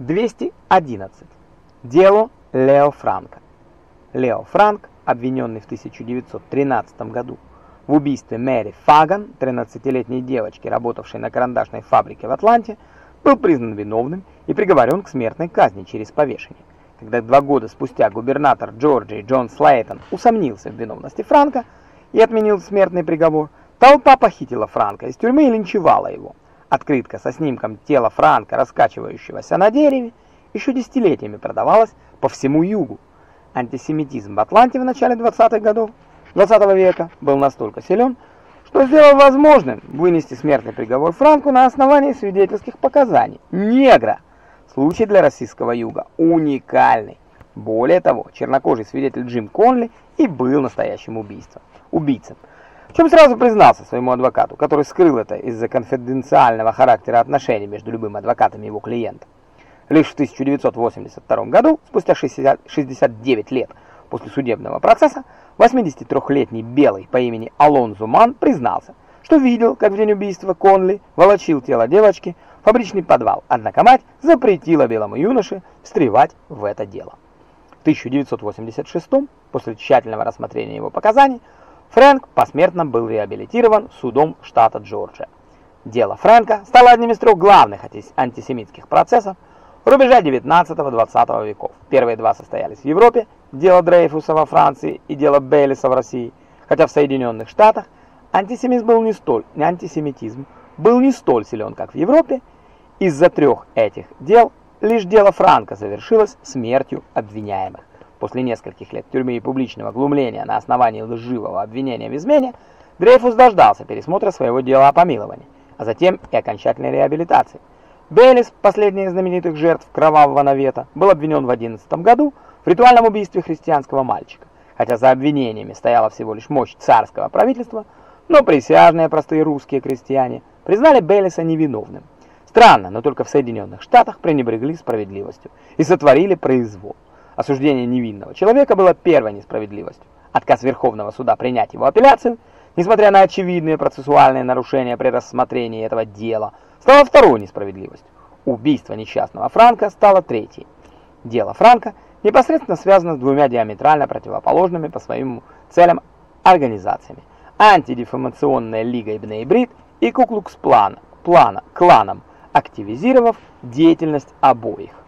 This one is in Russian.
211. Дело Лео Франко. Лео Франк, обвиненный в 1913 году в убийстве Мэри Фаган, 13-летней девочки, работавшей на карандашной фабрике в Атланте, был признан виновным и приговорен к смертной казни через повешение. Когда два года спустя губернатор Джорджии Джон Слейтон усомнился в виновности Франка и отменил смертный приговор, толпа похитила Франка из тюрьмы и линчевала его. Открытка со снимком тела Франка, раскачивающегося на дереве, еще десятилетиями продавалась по всему югу. Антисемитизм в Атланте в начале 20-х годов 20 -го века был настолько силен, что сделал возможным вынести смертный приговор Франку на основании свидетельских показаний негра. Случай для российского юга уникальный. Более того, чернокожий свидетель Джим Конли и был настоящим убийцем. убийцем. Чем сразу признался своему адвокату, который скрыл это из-за конфиденциального характера отношений между любым адвокатом и его клиентом. Лишь в 1982 году, спустя 60, 69 лет после судебного процесса, 83-летний белый по имени Алонзо Ман признался, что видел, как в день убийства Конли волочил тело девочки в фабричный подвал, однако мать запретила белому юноше встревать в это дело. В 1986 после тщательного рассмотрения его показаний, Фрэнк посмертно был реабилитирован судом штата Джорджия. Дело Фрэнка стало одним из трех главных антисемитских процессов рубежа 19-20 веков. Первые два состоялись в Европе, дело Дрейфуса во Франции и дело Бейлиса в России, хотя в Соединенных Штатах антисемизм был не столь, не антисемитизм был не столь силен, как в Европе. Из-за трех этих дел лишь дело Франка завершилось смертью обвиняемых. После нескольких лет тюрьмы и публичного глумления на основании лживого обвинения в измене, Дрейфус дождался пересмотра своего дела о помиловании, а затем и окончательной реабилитации. Бейлис, последний из знаменитых жертв кровавого навета, был обвинен в 11 году в ритуальном убийстве христианского мальчика. Хотя за обвинениями стояла всего лишь мощь царского правительства, но присяжные простые русские крестьяне признали Бейлиса невиновным. Странно, но только в Соединенных Штатах пренебрегли справедливостью и сотворили произвол. Осуждение невинного человека было первой несправедливостью. Отказ Верховного суда принять его апелляцию, несмотря на очевидные процессуальные нарушения при рассмотрении этого дела, стало второй несправедливостью. Убийство несчастного Франка стало третьей. Дело Франка непосредственно связано с двумя диаметрально противоположными по своим целям организациями. Антидефамационная лига Ибн Ибрид и Куклукс-плана, плана, кланом, активизировав деятельность обоих.